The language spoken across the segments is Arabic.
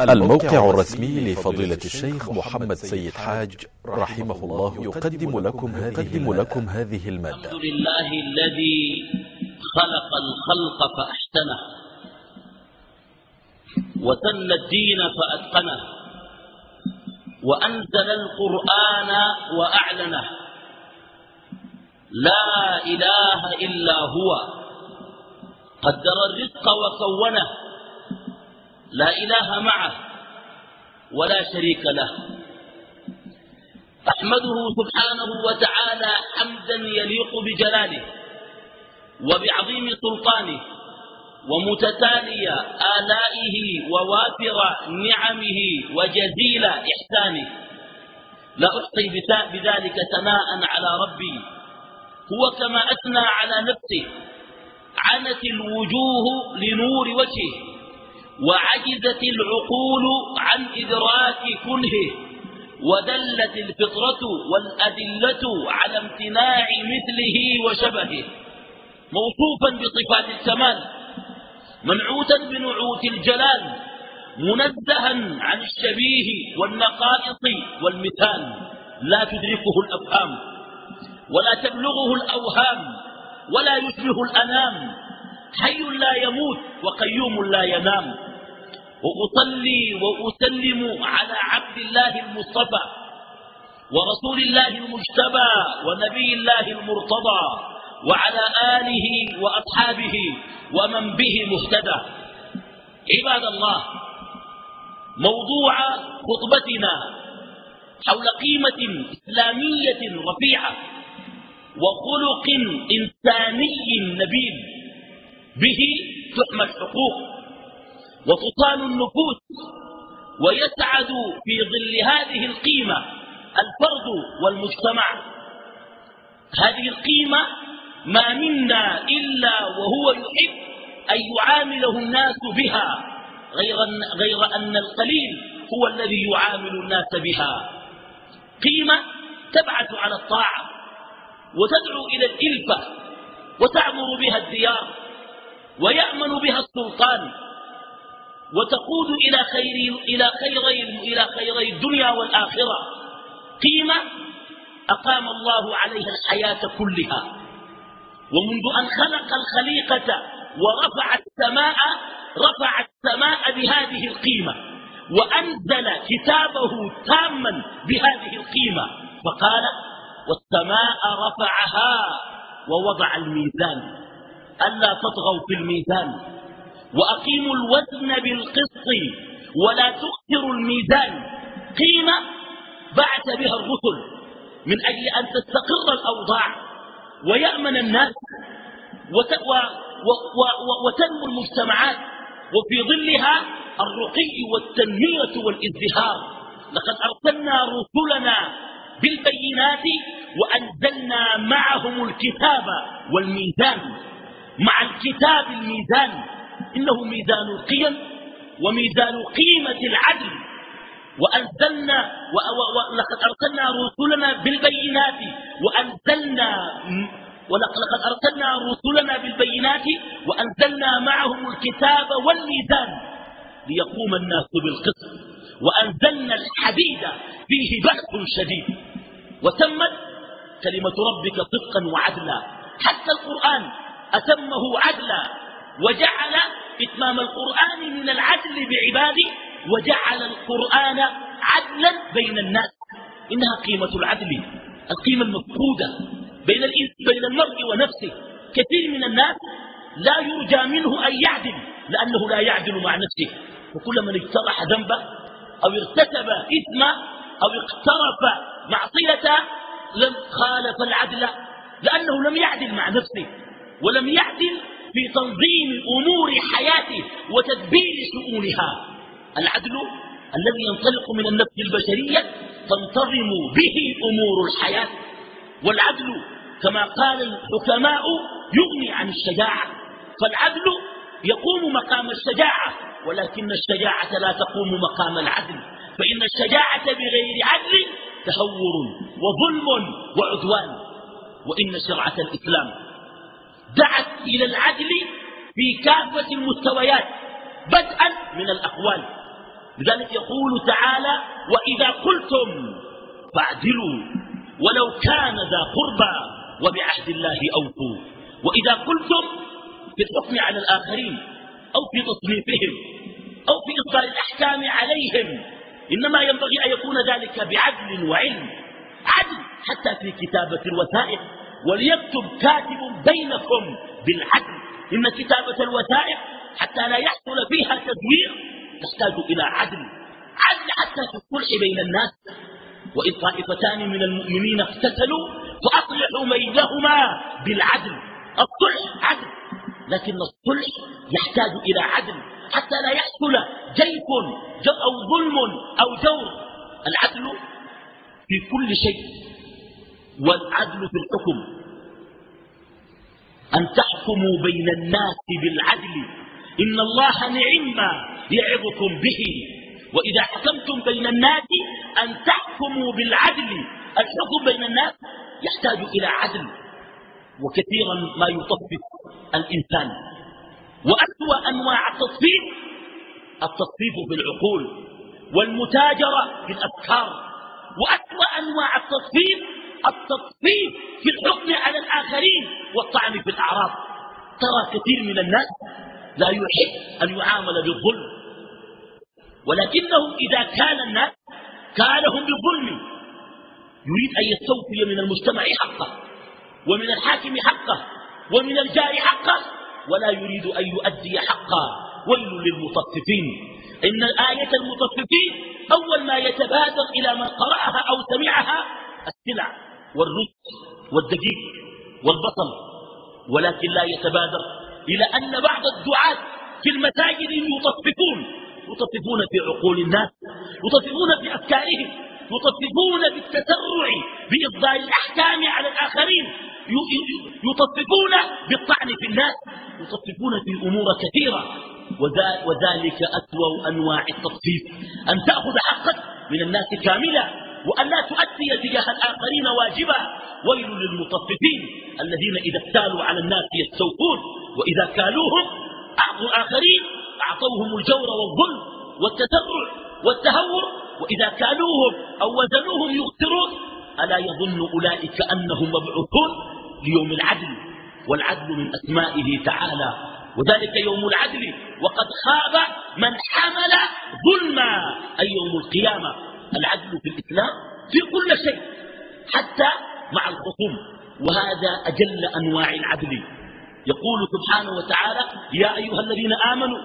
الموقع الرسمي لفضيلة الشيخ محمد سيد حاج رحمه الله يقدم لكم هذه, لكم هذه ا الحمد لله الذي خلق الخلق فأحسنه وسن الدين فأتقنه وأنزل القرآن وأعلنه. لا إله إلا هو قدر الرزق وكونه. لا إله معه ولا شريك له. أحمده سبحانه وتعالى حمدا يليق بجلاله وبعظيم سلطانه ومتتالي آلائه ووافر نعمه وجزيل إحسانه. لا أحصي بذلك ثناء على ربي. هو كما أثنى على نفسه. عنت الوجوه لنور وجهه. وعجزت العقول عن إدراك كنهه ودلت الفطرة والأدلة على امتناع مثله وشبهه. موصوفا بصفات الكمال منعوتا بنعوت الجلال منزها عن الشبيه والنقائص والمثال. لا تدركه الأفهام ولا تبلغه الأوهام ولا يشبه الأنام. حي لا يموت وقيوم لا ينام. وأصلي وأسلم على عبد الله المصطفى ورسول الله المجتبى ونبي الله المرتضى وعلى آله وأصحابه ومن به مهتدى. عباد الله موضوع خطبتنا حول قيمة إسلامية رفيعة وخلق إنساني نبيل به تحمى الحقوق وفطان النفوس ويسعد في ظل هذه القيمة الفرد والمجتمع. هذه القيمة ما منا إلا وهو يحب أن يعامله الناس بها غير غير أن القليل هو الذي يعامل الناس بها. قيمة تبعث على الطاعة وتدعو إلى الإلفة وتعمر بها الديار ويأمن بها السلطان وتقود إلى خير إلى خيري إلى خيري الدنيا والآخرة. قيمة أقام الله عليها الحياة كلها. ومنذ أن خلق الخليقة ورفع السماء رفع السماء بهذه القيمة. وأنزل كتابه تاما بهذه القيمة. فقال والسماء رفعها ووضع الميزان. ألا تطغوا في الميزان. وأقيموا الوزن بالقسط ولا تؤثروا الميزان. قيمة بعث بها الرسل من أجل أن تستقر الأوضاع ويأمن الناس وتنمو المجتمعات. وفي ظلها الرقي والتنمية والازدهار. لقد أرسلنا رسلنا بالبينات وأنزلنا معهم الكتاب والميزان. مع الكتاب الميزان إنه ميزان القيم وميزان قيمة العدل. وأنزلنا ولقد أرسلنا رسلنا بالبينات. وأنزلنا ولقد أرسلنا رسلنا بالبينات. وأنزلنا معهم الكتاب والميزان ليقوم الناس بالقسط. وأنزلنا الحديد فيه بأس شديد. وتمت كلمة ربك صدقا وعدلا. حتى القرآن أتمه عدلا. وجعل إتمام القرآن من العدل بعباده وجعل القرآن عدلا بين الناس. إنها قيمة العدل القيمة المفقودة بين, بين المرء ونفسه. كثير من الناس لا يرجى منه أن يعدل لأنه لا يعدل مع نفسه. وكل من اجترح ذنبه أو ارتكب إثما أو اقترف معصية لم خالف العدل لأنه لم يعدل مع نفسه. ولم يعدل في تنظيم أمور حياته وتدبير شؤونها العدل الذي ينطلق من النفس البشرية تنتظم به أمور الحياة والعدل كما قال الحكماء يغني عن الشجاعة. فالعدل يقوم مقام الشجاعة ولكن الشجاعة لا تقوم مقام العدل. فإن الشجاعة بغير عدل تهور وظلم وعدوان. وإن شرعة الإسلام دعت إلى العدل في كافة المستويات بدءا من الأقوال. لذلك يقول تعالى وإذا قلتم فاعدلوا ولو كان ذا قربى وبعهد الله أوفوا. وإذا قلتم في الحكم على الآخرين أو في تصنيفهم أو في إصدار الأحكام عليهم إنما ينبغي أن يكون ذلك بعدل وعلم. عدل حتى في كتابة الوثائق. وليكتب كاتب بينكم بالعدل. إن كتابة الوثائق حتى لا يحصل فيها تزوير تحتاج إلى عدل. عدل حتى في الصلح بين الناس. وإن طائفتان من المؤمنين اقتتلوا فأصلحوا بينهما بالعدل. الصلح عدل لكن الصلح يحتاج إلى عدل. حتى لا يحصل جيف أو ظلم أو جور. العدل في كل شيء والعدل في الحكم. أن تحكموا بين الناس بالعدل. إن الله نعم يعظكم به. وإذا حكمتم بين الناس أن تحكموا بالعدل. الحكم بين الناس يحتاج إلى عدل. وكثيرا ما يطفف الإنسان. وأسوأ أنواع التصفيف التصفيف في العقول. والمتاجرة في الأفكار. وأسوأ أنواع التصفيف التصفيف في الحكم على الآخرين والطعن في الأعراض. ترى كثير من الناس لا يحب أن يعامل بالظلم. ولكنه إذا كان الناس كانهم بالظلم يريد أن يستوفي من المجتمع حقه ومن الحاكم حقه ومن الجار حقه ولا يريد أن يؤدي حقه. ويل للمطففين. إن الآية المطففين أول ما يتبادر إلى من قرأها أو سمعها السلع. والرز والدقيق والبصل ولكن لا يتبادر إلى أن بعض الدعاة في المساجد يطففون يطففون في عقول الناس يطففون في أفكارهم يطففون بالتسرع بإصدار الأحكام على الآخرين يطففون بالطعن في الناس يطففون في أمور كثيرة. وذلك أسوأ أنواع التطفيف أن تأخذ حقك من الناس كاملة. وأن لا تؤدي تجاه الآخرين واجبا ويل للمطففين الذين إذا اكتالوا على الناس يستوفون. وإذا كالوهم أعطوا الآخرين أعطوهم الجور والظلم والتسرع والتهور. وإذا كالوهم أو وزنوهم يغترون ألا يظن أولئك أنهم مبعوثون ليوم العدل. والعدل من أسمائه تعالى. وذلك يوم العدل. وقد خاب من حمل ظلما أي يوم القيامة. العدل في الإسلام في كل شيء حتى مع الخصوم. وهذا أجل أنواع العدل. يقول سبحانه وتعالى يا أيها الذين آمنوا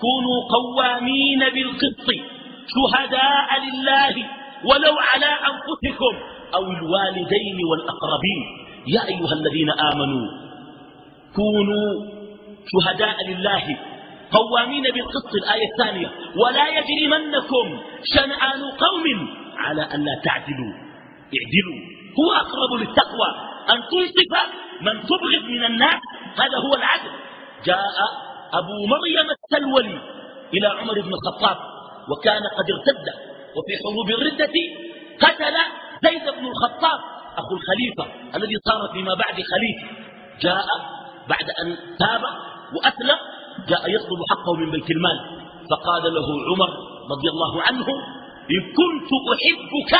كونوا قوامين بالقسط شهداء لله ولو على أنفسكم أو الوالدين والأقربين. يا أيها الذين آمنوا كونوا شهداء لله قوامين بالقسط الآية الثانية. ولا يجرمنكم شنآن قوم على أن لا تعدلوا. اعدلوا. هو أقرب للتقوى. أن تنصف من تبغض من الناس هذا هو العدل. جاء أبو مريم السلولي إلى عمر بن الخطاب وكان قد ارتد. وفي حروب الردة قتل زيد بن الخطاب أخو الخليفة الذي صار فيما بعد خليفة. جاء بعد أن تاب وأسلم. جاء يطلب حقه من بيت المال فقال له عمر رضي الله عنه إن كنت أحبك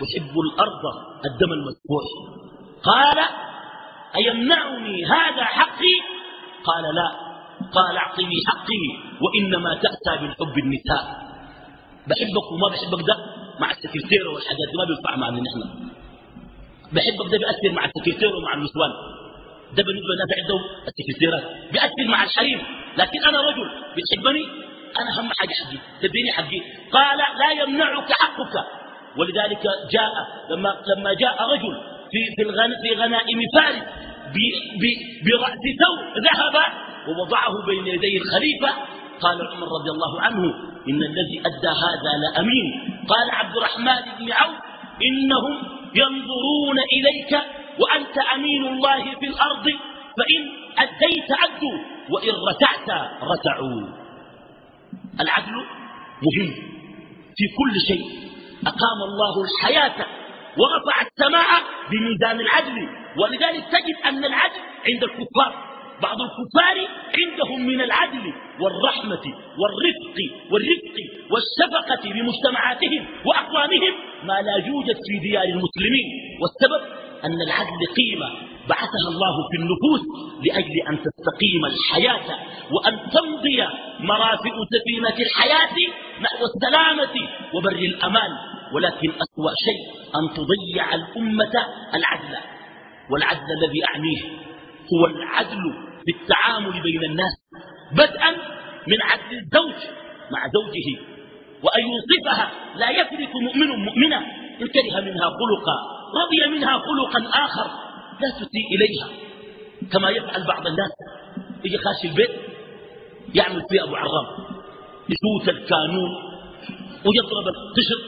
تحب الأرض الدم المسفوح. قال أيمنعني هذا حقي؟ قال لا. قال أعطني حقي وإنما تأتى بالحب النساء. بحبك وما بحبك ده مع السكرتيرة والحاجات دي ما بينفع معنا نحن. بحبك ده بيأثر مع السكرتيرة ومع النسوان. ده بالنسبة للناس عندهم السكرتيرات بيأثر مع الحريم لكن أنا رجل بتحبني أنا أهم حاجة حقي. تديني حقي. قال لا يمنعك حقك. ولذلك جاء لما, لما جاء رجل في, في, في غنائم فارس برأس ثوب ذهب ووضعه بين يدي الخليفة. قال عمر رضي الله عنه إن الذي أدى هذا لأمين. قال عبد الرحمن بن عوف إنهم ينظرون إليك وأنت أمين الله في الأرض فإن أديت أدوا وإن رتعت رتعوا العدل مهم في كل شيء. أقام الله الحياة ورفع السماء بميزان العدل ولذلك تجد أن العدل عند الكفار. بعض الكفار عندهم من العدل والرحمة والرفق والرفق والشفقة بمجتمعاتهم وأقوامهم ما لا يوجد في ديار المسلمين. والسبب أن العدل قيمة. بعثها الله في النفوس لأجل أن تستقيم الحياة وأن تمضي مرافق سفينة الحياة نحو السلامة وبر الأمان. ولكن أسوأ شيء أن تضيع الأمة العدل. والعدل الذي أعنيه هو العدل في التعامل بين الناس بدءا من عدل الزوج مع زوجه. وأن ينصفها لا يفرق مؤمن مؤمنة إن كره منها خلقا. رضي منها خلقا آخر لا تسيء إليها كما يفعل بعض الناس. يجي خاش البيت يعمل فيه أبو عرام يسوس الكانون ويضرب القشر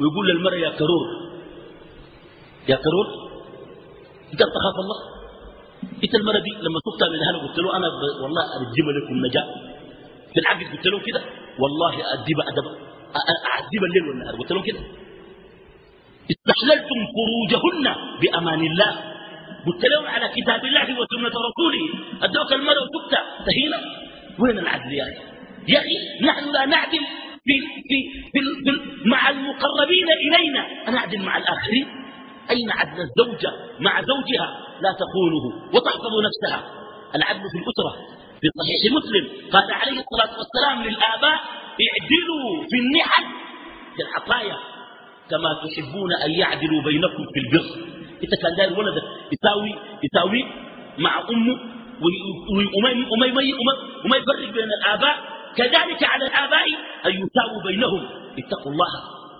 ويقول للمرأة يا كرور يا كرور أنت تخاف الله؟ انت المرأة دي لما شفتها من اهلها قلت له أنا والله ارجم لكم نجاة. في العقل قلت له كده والله أدب ادب أعذب الليل والنهار. قلت لهم كده. استحللتم فروجهن بأمان الله. قلت لهم على كتاب الله وسنة رسوله. ادوك المرأة وتبتع تهينا؟ وين العدل يا أخي؟ يا أخي نحن لا نعدل في في في مع المقربين إلينا. أنا أعدل مع الآخرين. أين عدل الزوجة مع زوجها؟ لا تخونه وتحفظ نفسها. العدل في الأسرة. في صحيح مسلم. قال عليه الصلاة والسلام للآباء اعدلوا في النحل في العطايا. كما تحبون أن يعدلوا بينكم في البر. إذا كان داير ولدك يساوي يساوي مع أمه وما يفرق بين الآباء كذلك على الآباء أن يساووا بينهم. اتقوا الله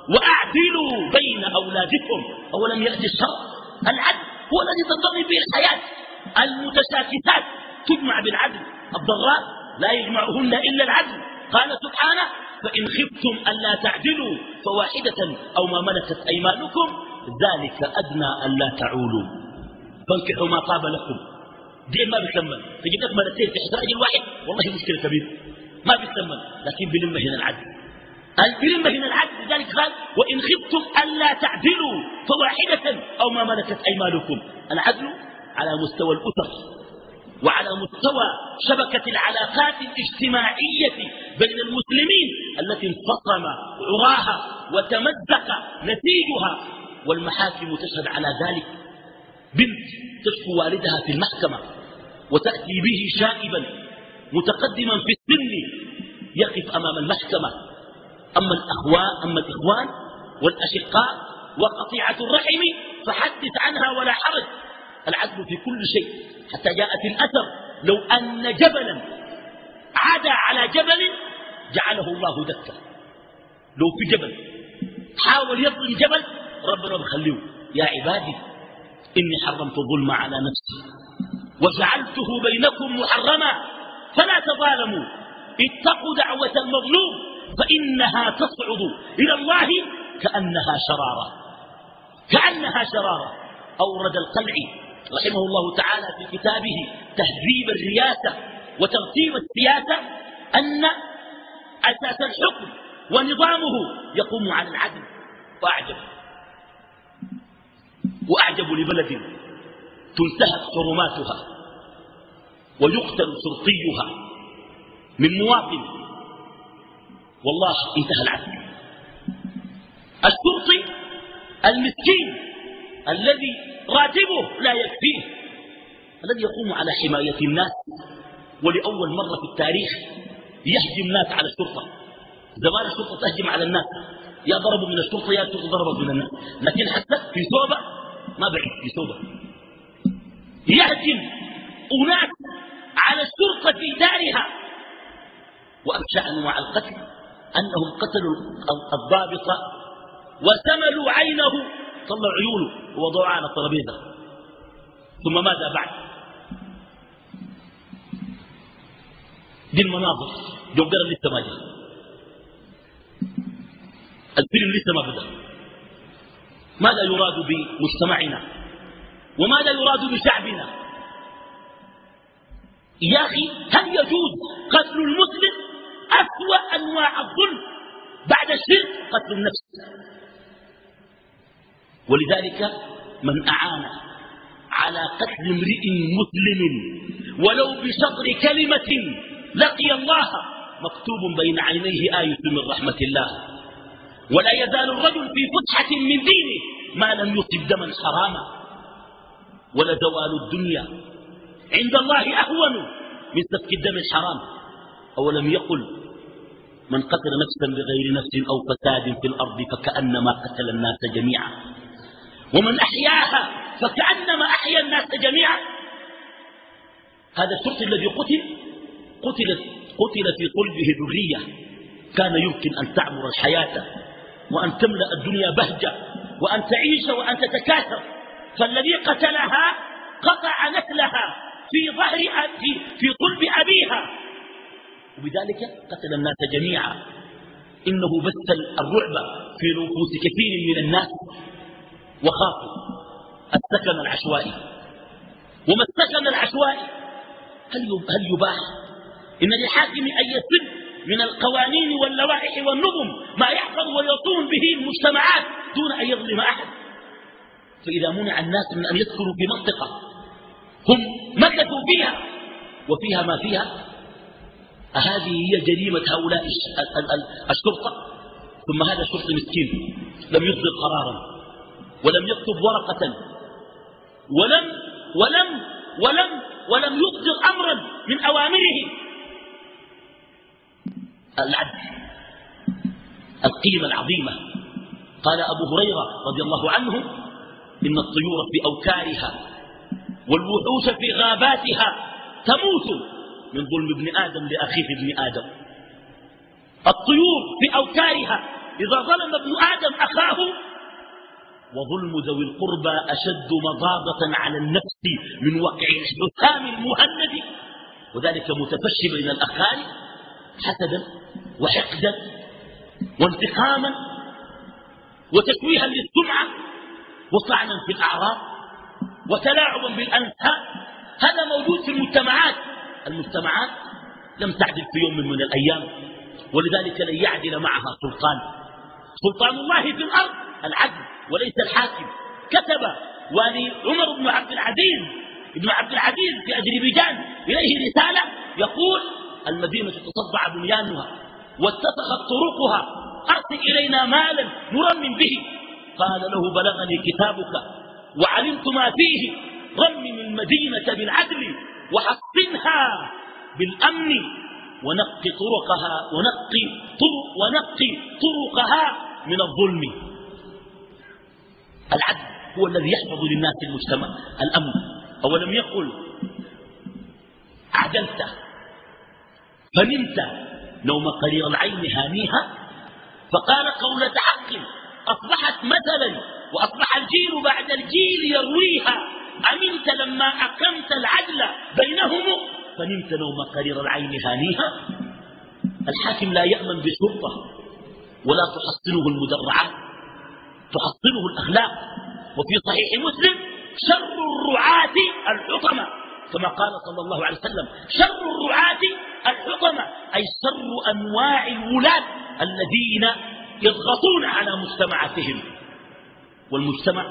وأعدلوا بين أولادكم. أولم يأتي الشر العدل هو الذي تنتظم به الحياة. المتشاكسات تجمع بالعدل. الضراء لا يجمعهن إلا العدل. قال سبحانه فإن خفتم ألا تعدلوا فواحدة أو ما ملكت أيمانكم ذلك أدنى ألا تعولوا. فانكحوا ما طاب لكم. دي ما بيكمل تجيب لك ملكتين في راجل واحد والله مشكلة كبيرة. ما بيتسمى لكن بلمة هنا العدل. بلمة هنا العدل؟ لذلك قال وإن خفتم ألا تعدلوا فواحدة أو ما ملكت أيمانكم. العدل على مستوى الأسر وعلى مستوى شبكة العلاقات الاجتماعية بين المسلمين التي انفصم عراها وتمزق نتيجها. والمحاكم تشهد على ذلك. بنت تشكو والدها في المحكمة وتأتي به شائبا متقدما في السن يقف أمام المحكمة. أما الأخوان أما الإخوان والأشقاء وقطيعة الرحم فحدث عنها ولا حرج. العدل في كل شيء. حتى جاءت الأثر. لو أن جبلا عدا على جبل جعله الله دكا. لو في جبل. حاول يظلم جبل. ربنا بخليه يا عبادي إني حرمت الظلم على نفسي. وجعلته بينكم محرما. فلا تظالموا. اتقوا دعوة المظلوم فإنها تصعد إلى الله كأنها شرارة. كأنها شرارة. أورد القلعي رحمه الله تعالى في كتابه تهذيب الرياسة وترتيب السياسة أن أساس الحكم ونظامه يقوم على العدل وأعجب. وأعجب لبلد تنتهك حرماتها ويقتل شرطيها من مواطن. والله انتهى العدل. الشرطي المسكين الذي راتبه لا يكفيه. الذي يقوم على حماية الناس ولأول مرة في التاريخ يهجم ناس على الشرطة. زمان الشرطة تهجم على الناس. يا ضربوا من الشرطة يا ضربوا من الناس. لكن حتى في صوبة ما بعيد في صوبة يهجم أناس على الشرطة في دارها. وأبشع أنواع القتل أنهم قتلوا الضابط وسملوا عينه طلعوا عيونه ووضعوا على الترابيزة. ثم ماذا بعد؟ دي المناظر. جوجر لسه ما جاء. الفيلم لسه ما بدأ. ماذا يراد بمجتمعنا؟ وماذا يراد بشعبنا؟ يا أخي هل يجوز قتل المسلم أسوأ أنواع الظلم بعد الشرك؟ قتل النفس. ولذلك من أعان على قتل امرئ مسلم ولو بشطر كلمة لقي الله مكتوب بين عينيه آية من رحمة الله. ولا يزال الرجل في فتحة من دينه ما لم يصب دما حراما. ولزوال الدنيا عند الله أهون من سفك الدم الحرام. أولم يقل من قتل نفسا بغير نفس أو فساد في الأرض فكأنما قتل الناس جميعا. ومن أحياها فكأنما أحيا الناس جميعا. هذا الشرطي الذي قتل قتل قتل في قلبه ذرية. كان يمكن أن تعمر الحياة وأن تملأ الدنيا بهجة وأن تعيش وأن تتكاثر. فالذي قتلها قطع نسلها في ظهر في, في قلب أبيها. وبذلك قتل الناس جميعا. إنه بث الرعب في نفوس كثير من الناس. وخافوا السكن العشوائي. وما السكن العشوائي هل هل يباح؟ إن للحاكم أن يسد من القوانين واللوائح والنظم ما يحفظ ويصون به المجتمعات دون أن يظلم أحد. فإذا منع الناس من أن يسكنوا في منطقة هم مكثوا فيها وفيها ما فيها أهذه هي جريمة هؤلاء الشرطة. ثم هذا الشرطي مسكين لم يصدر قرارا. ولم يكتب ورقة. ولم ولم ولم ولم يصدر أمرا من أوامره. العدل. القيمة العظيمة. قال أبو هريرة رضي الله عنه إن الطيور في أوكارها والوحوش في غاباتها تموت من ظلم ابن آدم لأخيه ابن آدم. الطيور في أوكارها إذا ظلم ابن آدم أخاه وظلم ذوي القربى أشد مضاضة على النفس من وقع الحسام المهند. وذلك متفشي بين الأخان حسدا وحقدا وانتقاما وتشويها للسمعة وطعنا في الأعراض وتلاعبا بالأنساب هذا موجود في المجتمعات. المجتمعات لم تعدل في يوم من الأيام ولذلك لن يعدل معها سلطان. سلطان الله في الأرض العدل. وليس الحاكم. كتب والي عمر بن عبد العزيز ابن عبد العزيز في أذربيجان إليه رسالة يقول المدينة تصدع بنيانها واتسخت طرقها أرسل إلينا مالا نرمم به. قال له بلغني كتابك وعلمت ما فيه رمم المدينة بالعدل وحصنها بالأمن ونقي طرقها ونقي طرق ونقي طرقها من الظلم. العدل هو الذي يحفظ للناس المجتمع. الأمن أولم يقل عدلت فنمت نوم قرير العين هانيها؟ فقال قولة حق أصبحت مثلا وأصبح الجيل بعد الجيل يرويها. أمنت لما أقمت العدل بينهم؟ فنمت نوم قرير العين هانيها؟ الحاكم لا يأمن بشرطة ولا تحصنه المدرعات تحصنه الأخلاق. وفي صحيح مسلم شر الرعاة الحطمة. كما قال صلى الله عليه وسلم شر الرعاة الحطمة أي شر أنواع الولاة الذين يضغطون على مجتمعاتهم. والمجتمع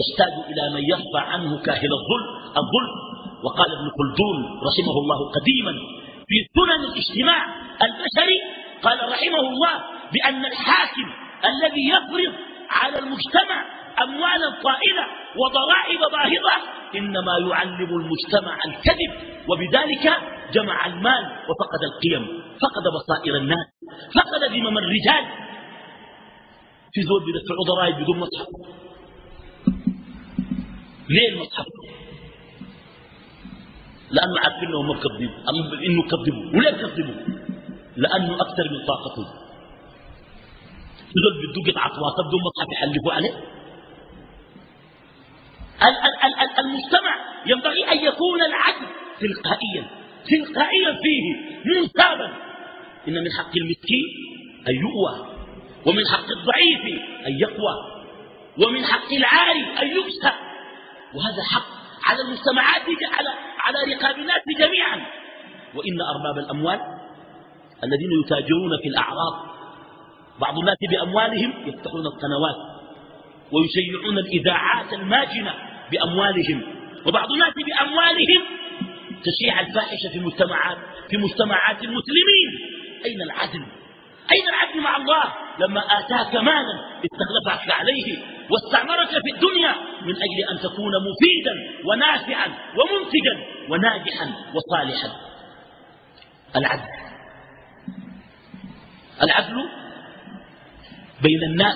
يحتاج إلى من يرفع عنه كاهل الظلم الظلم. وقال ابن خلدون رحمه الله قديما في سنن الاجتماع البشري قال رحمه الله بأن الحاكم الذي يفرض على المجتمع أموالا طائلة وضرائب باهظة إنما يعلم المجتمع الكذب وبذلك جمع المال وفقد القيم فقد بصائر الناس فقد ذمم الرجال. في زول بيدفعوا ضرائب بدون مصحف. ليه المصحف؟ لأنه عارفين انهم مكذبين إنه كذبوا وليه كذبوا؟ لأنه أكثر من طاقته. زول بده قطعة واصل بدون مصحف يحلفوا عليه. المجتمع ينبغي أن يكون العدل تلقائيا تلقائيا فيه منسابا إن من حق المسكين أن يؤوى ومن حق الضعيف أن يقوى ومن حق العاري أن يكسى. وهذا حق على المجتمعات على على رقاب الناس جميعا. وإن أرباب الأموال الذين يتاجرون في الأعراض بعض الناس بأموالهم يفتحون القنوات ويشيعون الإذاعات الماجنة بأموالهم وبعض الناس بأموالهم تشيع الفاحشة في مجتمعات في مجتمعات المسلمين. أين العدل؟ أين العدل مع الله؟ لما آتاك مالا استخلفك عليه واستعمرك في الدنيا من أجل أن تكون مفيدا ونافعا ومنتجا وناجحا وصالحا. العدل. العدل بين الناس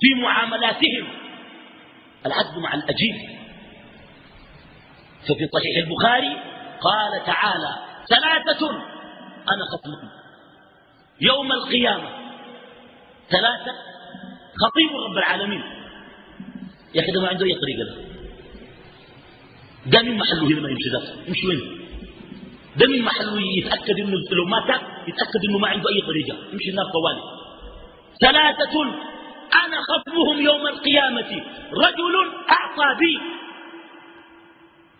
في معاملاتهم. العدل مع الأجير ففي صحيح البخاري قال تعالى ثلاثة أنا خصمكم يوم القيامة ثلاثة خطيب رب العالمين. يا أخي ده ما عنده أي طريقة ده ده من محله هنا ما يمشي ذاته. يمشي وين ده من محله يتأكد إنه لو مات يتأكد إنه ما عنده أي طريقة. يمشي النار طوالي. ثلاثة أنا خصمهم يوم القيامة. رجل أعطى بي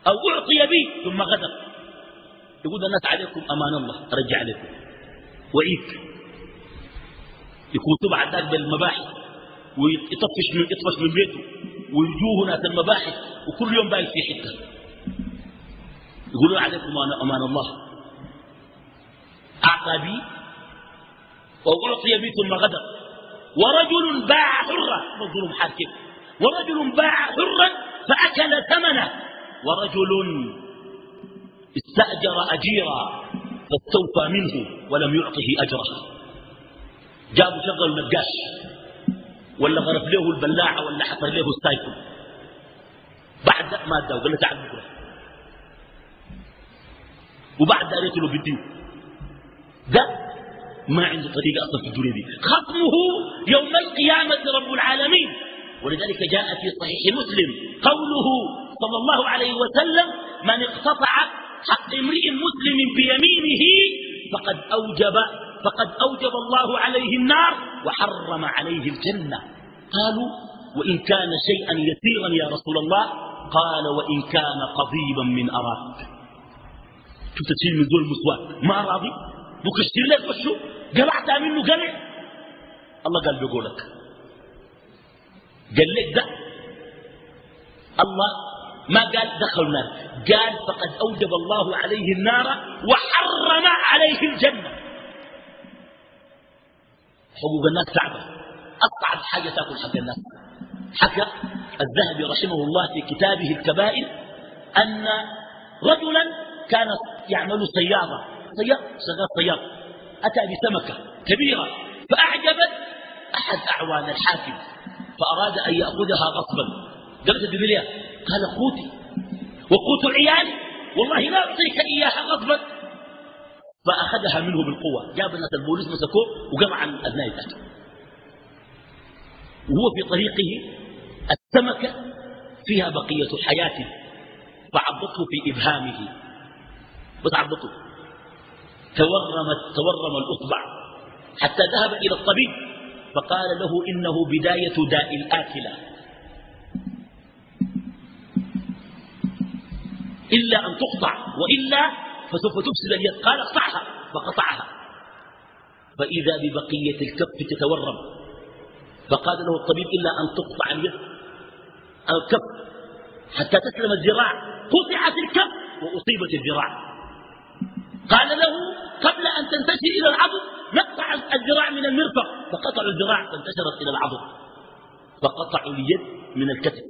أو أعطي بي ثم غدر. يقول الناس عليكم أمان الله أرجع عليكم وعيك يكون بعد ذلك بالمباحث ويطفش من يطفش من بيته ويجوه ناس المباحث وكل يوم بايت في حتة. يقولون عليكم أمان الله. أعطى بي واعطي بي ثم غدر. ورجل باع حرا مظلوم حاكم ورجل باع حرا فأكل ثمنه. ورجل استأجر أجيرا فاستوفى منه ولم يعطه أجره. جابوا شغل النقاش. ولا غرف له البلاعة ولا حفر له السايكل. بعد ما ادى وقال له تعال بكره وبعد ذلك له بالدين ده ما عنده طريقة أصلا في الدنيا دي. خصمه يوم القيامة رب العالمين. ولذلك جاء في صحيح مسلم قوله صلى الله عليه وسلم من اقتطع حق امرئ مسلم بيمينه فقد أوجب فقد أوجب الله عليه النار وحرم عليه الجنة. قالوا وإن كان شيئا يسيرا يا رسول الله. قال وإن كان قضيبا من أراك. شفت تشيل من دول المسواك ما راضي؟ اشتري لك وشو قلعت منه قلع الله قال بيقولك قال لك ده. الله ما قال دخل النار. قال فقد أوجب الله عليه النار وحرم عليه الجنة. حقوق الناس صعبة أصعب حاجة تأكل حق الناس. حكى الذهبي رحمه الله في كتابه الكبائر أن رجلا كان يعمل سيارة. سيارة شغال سيارة أتى بسمكة كبيرة فأعجبت أحد أعوان الحاكم فأراد أن يأخذها غصبا. قالت لي قال قوتي وقوت عيالي والله لا أعطيك إياها غصبا. فأخذها منه بالقوة. جاب الناس البوليس مسكوه وقمع عن ذاته وهو في طريقه السمكة فيها بقية حياته فعضته في إبهامه. وتعضته تورمت تورم الأصبع حتى ذهب إلى الطبيب فقال له إنه بداية داء الآكلة. إلا أن تقطع وإلا فسوف تفسد اليد. قال اقطعها فقطعها. فإذا ببقية الكف تتورم. فقال له الطبيب إلا أن تقطع اليد الكف حتى تسلم الذراع. قطعت الكف وأصيبت الذراع. قال له قبل أن تنتشر إلى العضد نقطع الذراع من المرفق. فقطعوا الذراع فانتشرت إلى العضد فقطعوا اليد من الكتف.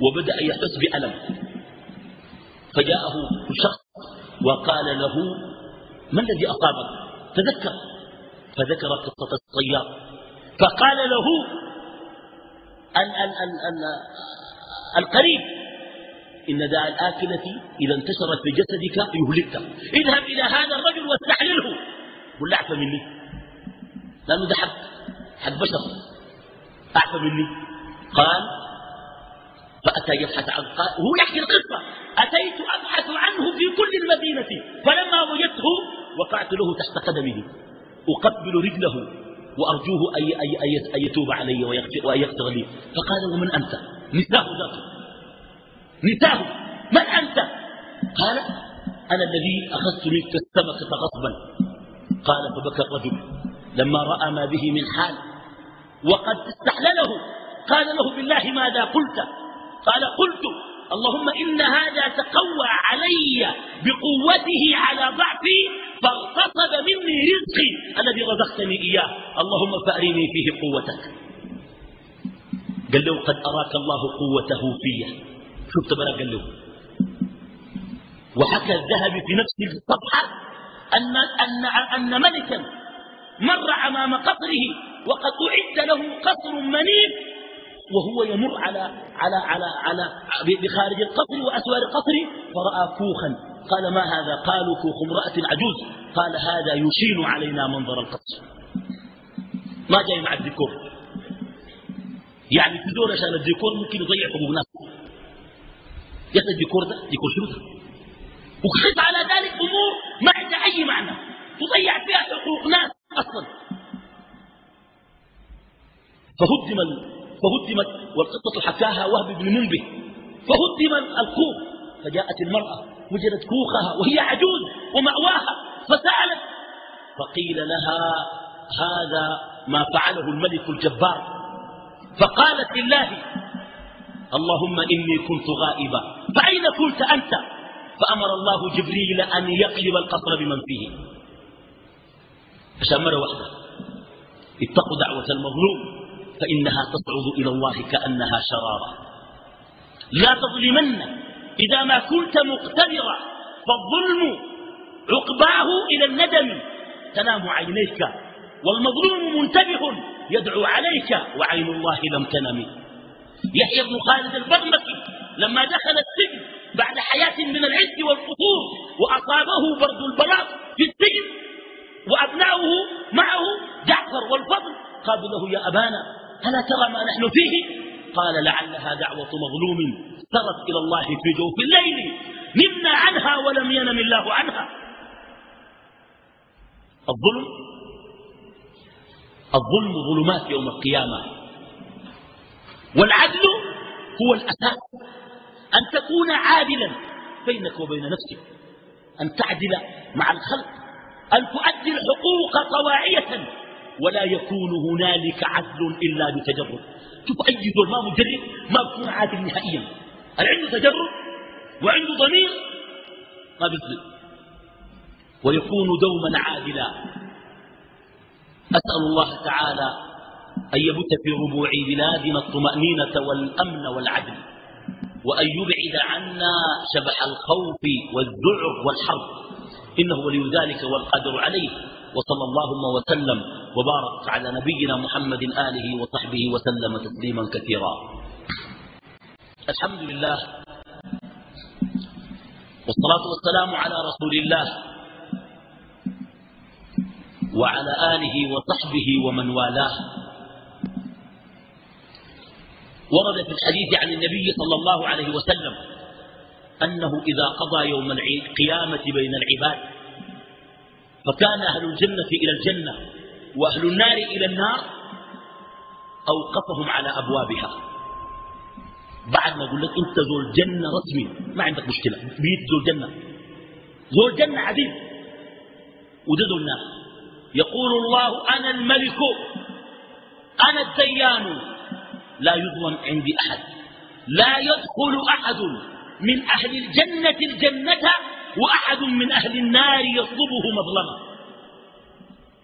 وبدأ يحس بألم. فجاءه شخص وقال له ما الذي أصابك؟ تذكر. فذكر قصة الصياد. فقال له ال ال ال القريب إن داء الآكلة إذا انتشرت في جسدك يهلكك. اذهب إلى هذا الرجل واستحلله. قل أعفى مني. لأنه ده حق حق بشر. أعفى مني. قال فأتى يبحث عن قال وهو يحكي القصة. أتيت أبحث عنه في كل المدينة فلما وجدته وقعت له تحت قدمه. أقبل رجله وأرجوه أن يتوب علي وأن يغفر لي. فقال ومن أنت؟ نساه ذاته. نساه من أنت؟ قال أنا الذي أخذت منك السمكة غصبا قال فبكى الرجل لما رأى ما به من حال وقد استحلله. قال له بالله ماذا قلت؟ قال قلت اللهم إن هذا تقوى علي بقوته على ضعفي فاغتصب مني رزقي الذي رزقتني إياه. اللهم فأرني فيه قوتك. قال له قد أراك الله قوته في شفت بلا قال له. وحكى الذهبي في نفس الصفحة أن, أن, أن ملكا مر أمام قصره وقد أعد له قصر منيف وهو يمر على على على على بخارج القصر وأسوار القصر فرأى كوخا. قال ما هذا؟ قالوا كوخ امرأة عجوز. قال هذا يشين علينا منظر القصر. ما جاي مع الديكور. يعني تدور عشان الديكور ممكن يضيع حقوق ناس يا الديكور ده ديكور شنو ده وقف على ذلك أمور ما عندها أي معنى. تضيع فيها حقوق ناس أصلا. فهدم فهدمت والقصة حكاها وهب بن منبه. فهدم الكوخ. فجاءت المرأة وجدت كوخها وهي عجوز ومأواها فسألت فقيل لها هذا ما فعله الملك الجبار. فقالت لله اللهم إني كنت غائبا فأين كنت أنت؟ فأمر الله جبريل أن يقلب القصر بمن فيه. عشان مرة واحدة. اتقوا دعوة المظلوم فإنها تصعد إلى الله كأنها شرارة. لا تظلمن. إذا ما كنت مقتدرا فالظلم عقباه إلى الندم. تنام عينيك والمظلوم منتبه يدعو عليك وعين الله لم تنم. يحيى بن خالد البغمكي لما دخل السجن بعد حياة من العز والقصور وأصابه برد البلاط في السجن وأبناؤه معه جعفر والفضل قالوا له يا أبانا ألا ترى ما نحن فيه؟ قال لعلها دعوة مظلوم سرت إلى الله في جوف الليل نمنا عنها ولم ينم الله عنها. الظلم الظلم ظلمات يوم القيامة. والعدل هو الأساس. أن تكون عادلا بينك وبين نفسك. أن تعدل مع الخلق. أن تؤدي الحقوق طواعية. ولا يكون هنالك عدل إلا بتجرد. شوف أي دول ما مجرد ما بكون عادل نهائيا. هل عنده تجرد؟ وعنده ضمير؟ ما بيظلم. ويكون دوما عادلا. أسأل الله تعالى أن يبت في ربوع بلادنا الطمأنينة والأمن والعدل وأن يبعد عنا شبح الخوف والذعر والحرب. إنه ولي ذلك والقادر عليه. وصلى اللهم وسلم وبارك على نبينا محمد آله وصحبه وسلم تسليما كثيرا. الحمد لله والصلاة والسلام على رسول الله وعلى آله وصحبه ومن والاه. ورد في الحديث عن النبي صلى الله عليه وسلم أنه إذا قضى يوم القيامة بين العباد. فكان أهل الجنة إلى الجنة وأهل النار إلى النار أوقفهم على أبوابها. بعد ما يقول لك أنت ذو الجنة رسمي ما عندك مشكلة. بيت ذو الجنة. ذو الجنة عديد وده النار يقول الله أنا الملك أنا الديان. لا يظلم عندي أحد. لا يدخل أحد من أهل الجنة الجنة وأحد من أهل النار يطلبه مظلمة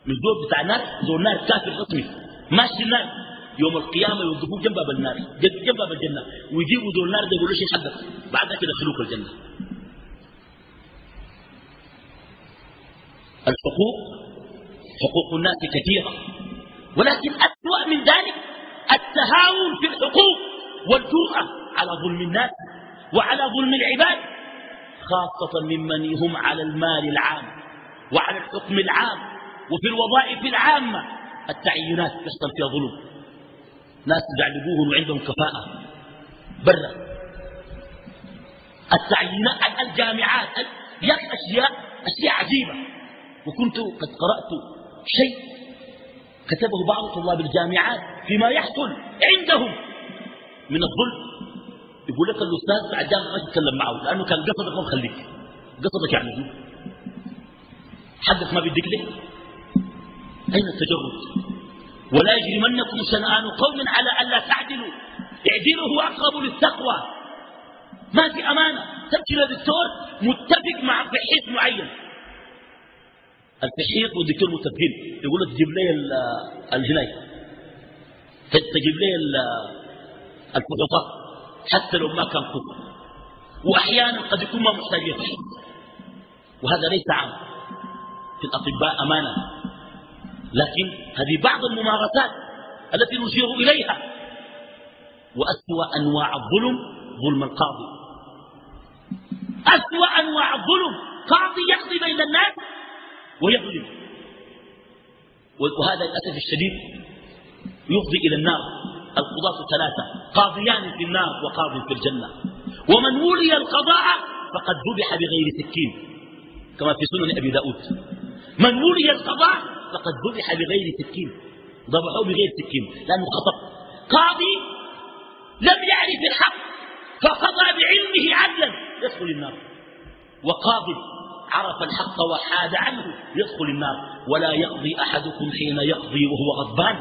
من دول بتاع النار دول النار كافر رسمي ماشي النار. يوم القيامة يوقفوه جنب باب النار. جنب باب الجنة. ويجيبوا دول النار ده يقولوا شيء حدث بعد كده يدخلوك الجنة. الحقوق حقوق الناس كثيرة. ولكن أسوأ من ذلك التهاون في الحقوق والجرأة على ظلم الناس وعلى ظلم العباد خاصة ممن هم على المال العام وعلى الحكم العام وفي الوظائف العامة. التعيينات يحصل فيها ظلم. ناس يعلقوهم وعندهم كفاءة. برا. التعيينات الجامعات يا أشياء أشياء عجيبة. وكنت قد قرأت شيء كتبه بعض طلاب الجامعات فيما يحصل عندهم من الظلم. يقول لك الأستاذ بعد جامعة ما تتكلم معه لأنه كان قصدك ما مخليك. قصدك يعني حقك ما بيديك ليه أين التجرد؟ ولا يجرمنكم شنآن قوم على ألا تعدلوا. اعدلوا هو أقرب للتقوى. ما في أمانة. تمشي لدكتور متفق مع بحيث معين. التحقيق والدكتور متفقين يقول له تجيب لي الجناية تجيب لي الفحوصات حتى لو ما كان كفر وأحيانا قد يكون ما محتاج وهذا ليس عام. في الأطباء أمانة. لكن هذه بعض الممارسات التي نشير إليها. وأسوأ أنواع الظلم ظلم القاضي. أسوأ أنواع الظلم. قاضي يقضي بين الناس ويظلم وهذا للأسف الشديد يفضي إلى النار. القضاة ثلاثة قاضيان في النار وقاض في الجنة. ومن ولي القضاء فقد ذبح بغير سكين كما في سنن أبي داود. من ولي القضاء فقد ذبح بغير سكين ذبحوه بغير سكين لأنه خطب قاضي لم يعرف الحق فقضى بعلمه عدلا يدخل النار. وقاضي عرف الحق وحاد عنه يدخل النار. ولا يقضي أحدكم حين يقضي وهو غضبان.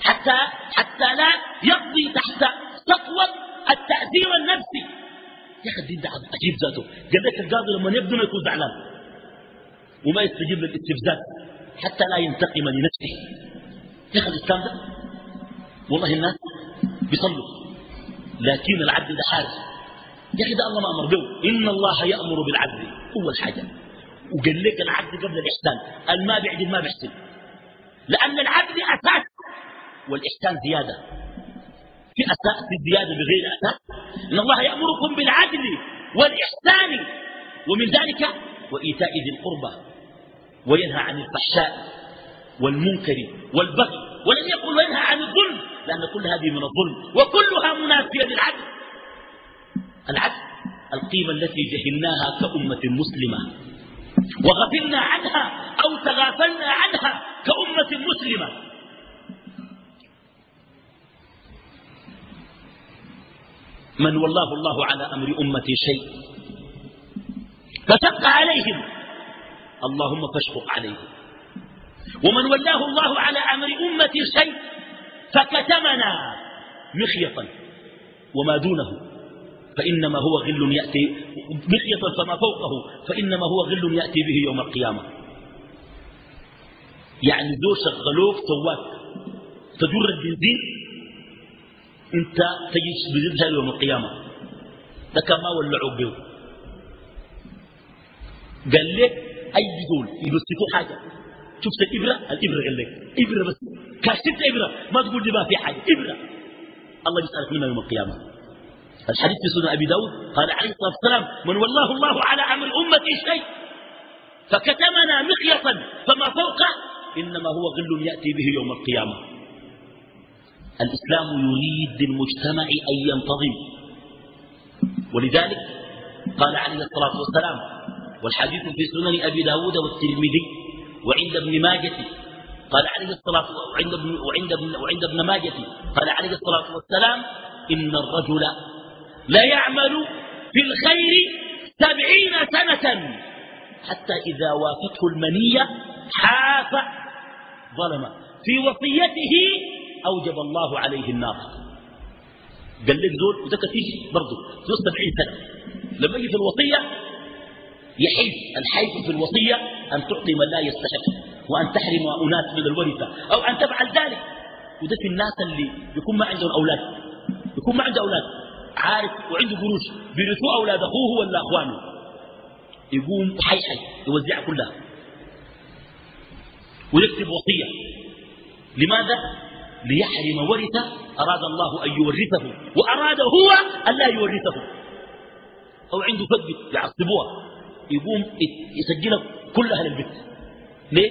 حتى, حتى لا يقضي تحت سطوة التأثير النفسي. يا أخي الدين ده عجيب ذاته. قال لك القاضي لما يبدو ما يكون زعلان. وما يستجيب للاستفزاز حتى لا ينتقم لنفسه. يا أخي الإسلام ده والله الناس بيصلوا. لكن العبد ده حارس. أخي ده الله ما أمر. به إن الله يأمر بالعدل. أول حاجة. وقال لك العدل قبل الإحسان. الماء بيعدل ما بيحسن. لأن العدل أساس. والإحسان زيادة. في أساس الزيادة بغير أساس. إن الله يأمركم بالعدل والإحسان. ومن ذلك وإيتاء ذي القربى. وينهى عن الفحشاء والمنكر والبغي. ولن يقول وينهى عن الظلم. لأن كل هذه من الظلم. وكلها منافية للعدل. العدل القيمة التي جهلناها كأمة مسلمة. وغفلنا عنها أو تغافلنا عنها كأمة مسلمة. من والله الله على أمر أمتي شيء فشق عليهم. اللهم فاشقق عليهم. ومن ولاه الله على أمر أمتي شيء فكتمنا مخيطا وما دونه. فإنما هو غل يأتي مخيطا فما فوقه فإنما هو غل يأتي به يوم القيامة. يعني ذو شغلوك سواك تجر البنزين انت تجي بزيدها يوم القيامة. ده كما ولعوا به. قال لك أي دول يبسطوا حاجة. شفت الإبرة الإبرة قال لك إبرة بس كاشفت إبرة ما تقول لي ما في حاجة إبرة. الله يسألك منها يوم القيامة. الحديث في سنن أبي داود قال عليه الصلاة والسلام من والله الله على أمر أمتي شيء فكتمنا مخيطا فما فوقه إنما هو غل يأتي به يوم القيامة. الإسلام يريد للمجتمع أن ينتظم. ولذلك قال عليه الصلاة والسلام والحديث في سنن أبي داود والترمذي وعند ابن ماجة قال عليه الصلاة وعند ابن, وعند ابن, وعند ابن ماجة قال عليه الصلاة والسلام إن الرجل لا يعمل في الخير سبعين سنة. حتى إذا وافته المنية حاف ظلم. في وصيته أوجب الله عليه النار قال لك زول وذاك تيجي برضه زول سبعين سنة. لما يجي في الوصية يحيف الحيف في الوصية أن تعطي من لا يستحق وأن تحرم أناس من الورثة أو أن تفعل ذلك. وده في الناس اللي يكون ما عندهم أولاد يكون ما عنده أولاد. عارف وعنده قروش بيرثوا أولاد أخوه ولا أخوانه يقوم حي حي يوزعها كلها. ويكتب وصية. لماذا؟ ليحرم ورثة أراد الله أن يورثه وأراد هو أن لا يورثه. أو عنده فد يعصبوها. يقوم يسجلها كلها للبيت ليه؟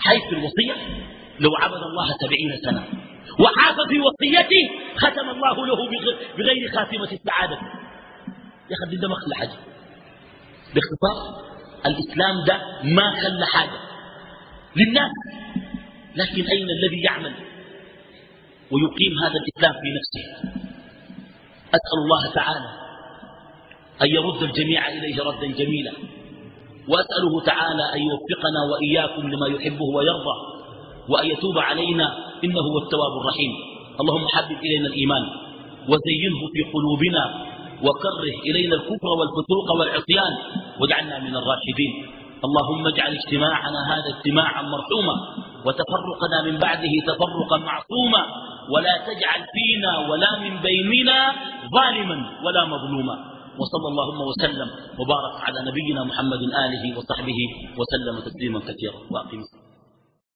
حيث الوصية لو عبد الله سبعين سنة. وحاف في وصيته ختم الله له بغير خاتمة السعادة. يا أخي ده ما خلى حاجة باختصار الإسلام ده ما خلى حاجة للناس لكن أين الذي يعمل؟ ويقيم هذا الإسلام في نفسه. أسأل الله تعالى أن يرد الجميع إليه ردا جميلا. وأسأله تعالى أن يوفقنا وإياكم لما يحبه ويرضى وأن يتوب علينا إنه هو التواب الرحيم. اللهم حبب إلينا الإيمان وزينه في قلوبنا وكره إلينا الكفر والفتوق والعصيان واجعلنا من الراشدين. اللهم اجعل اجتماعنا هذا اجتماعا مرحوما وتفرقنا من بعده تفرقا معصوما ولا تجعل فينا ولا من بيننا ظالما ولا مظلوما. وصلى اللهم وسلم وبارك على نبينا محمد آله وصحبه وسلم تسليما كثيرا. وأقيم